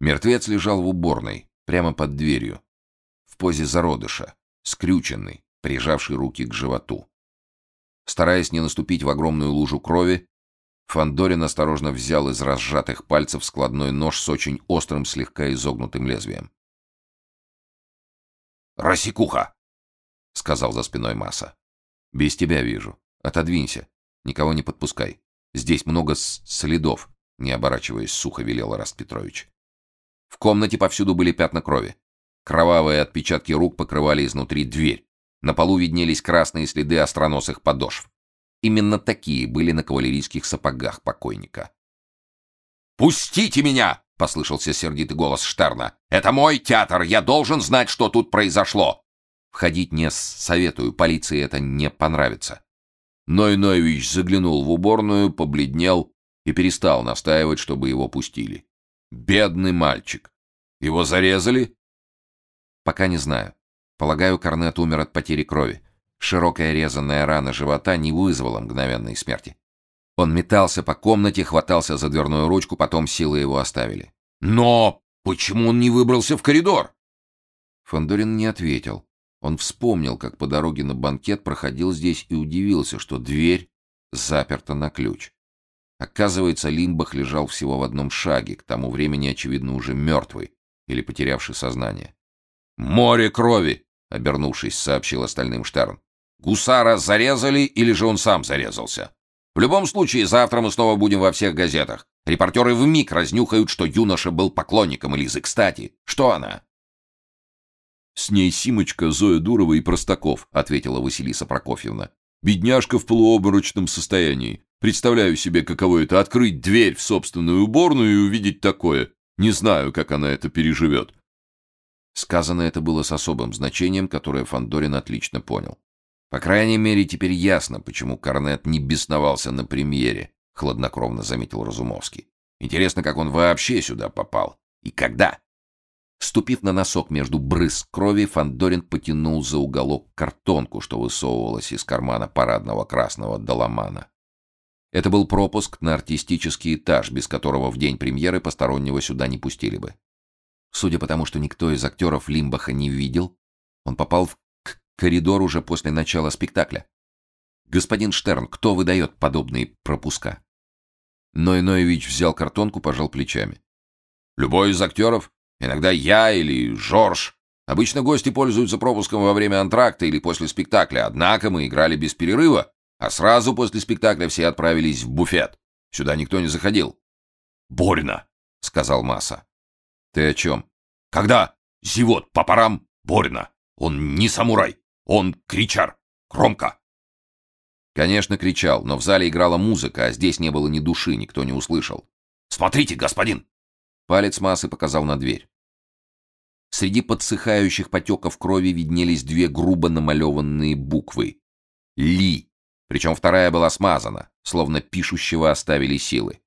Мертвец лежал в уборной, прямо под дверью, в позе зародыша, скрюченный, прижавший руки к животу. Стараясь не наступить в огромную лужу крови, Фандорин осторожно взял из разжатых пальцев складной нож с очень острым, слегка изогнутым лезвием. «Росикуха!» — сказал за спиной Масса. «Без тебя вижу. Отодвинься. Никого не подпускай. Здесь много следов», — не оборачиваясь, сухо велел Раст Петрович. В комнате повсюду были пятна крови. Кровавые отпечатки рук покрывали изнутри дверь. На полу виднелись красные следы остроносых подошв. Именно такие были на кавалерийских сапогах покойника. «Пустите меня!» — послышался сердитый голос Штерна. «Это мой театр! Я должен знать, что тут произошло!» «Входить не советую, полиции это не понравится». Ной Ноевич заглянул в уборную, побледнел и перестал настаивать, чтобы его пустили. «Бедный мальчик! Его зарезали?» «Пока не знаю. Полагаю, Корнет умер от потери крови. Широкая резанная рана живота не вызвала мгновенной смерти. Он метался по комнате, хватался за дверную ручку, потом силы его оставили. «Но почему он не выбрался в коридор?» Фандорин не ответил. Он вспомнил, как по дороге на банкет проходил здесь и удивился, что дверь заперта на ключ. Оказывается, Лимбах лежал всего в одном шаге, к тому времени, очевидно, уже мертвый или потерявший сознание. «Море крови!» — обернувшись, сообщил остальным Штерн. Гусара зарезали или же он сам зарезался? В любом случае, завтра мы снова будем во всех газетах. Репортеры вмиг разнюхают, что юноша был поклонником Элизы. Кстати, что она? «С ней Симочка, Зоя Дурова и Простаков», — ответила Василиса Прокофьевна. «Бедняжка в полуоборочном состоянии. Представляю себе, каково это — открыть дверь в собственную уборную и увидеть такое. Не знаю, как она это переживет». Сказано это было с особым значением, которое Фандорин отлично понял. По крайней мере, теперь ясно, почему Корнет не бесновался на премьере, хладнокровно заметил Разумовский. Интересно, как он вообще сюда попал и когда. Ступив на носок между брызг крови, Фандорин потянул за уголок картонку, что высовывалась из кармана парадного красного доломана. Это был пропуск на артистический этаж, без которого в день премьеры постороннего сюда не пустили бы. Судя по тому, что никто из актеров Лимбаха не видел, он попал в коридор уже после начала спектакля. Господин Штерн, кто выдает подобные пропуска? Ной Ноевич взял картонку, пожал плечами. Любой из актеров. Иногда я или Жорж. Обычно гости пользуются пропуском во время антракта или после спектакля, однако мы играли без перерыва, а сразу после спектакля все отправились в буфет. Сюда никто не заходил. «Больно», — сказал Масса. «Ты о чем?» «Когда зевот по парам, больно. Он не самурай. Он кричар. Громко. Конечно, кричал, но в зале играла музыка, а здесь не было ни души, никто не услышал. «Смотрите, господин!» Палец массы показал на дверь. Среди подсыхающих потеков крови виднелись две грубо намалеванные буквы. «Ли». Причем вторая была смазана, словно пишущего оставили силы.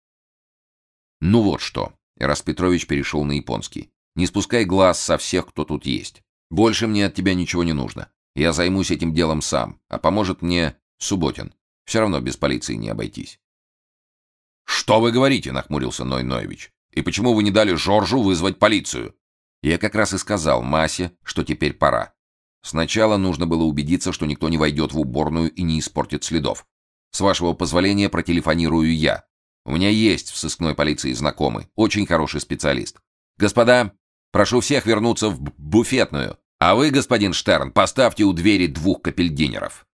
«Ну вот что», — Распетрович перешел на японский. «Не спускай глаз со всех, кто тут есть. Больше мне от тебя ничего не нужно. Я займусь этим делом сам, а поможет мне Субботин. Все равно без полиции не обойтись. «Что вы говорите?» — нахмурился Ной Ноевич. «И почему вы не дали Жоржу вызвать полицию?» Я как раз и сказал Масе, что теперь пора. Сначала нужно было убедиться, что никто не войдет в уборную и не испортит следов. С вашего позволения протелефонирую я. У меня есть в сыскной полиции знакомый, очень хороший специалист. Господа, прошу всех вернуться в буфетную. А вы, господин Штерн, поставьте у двери двух капельдинеров.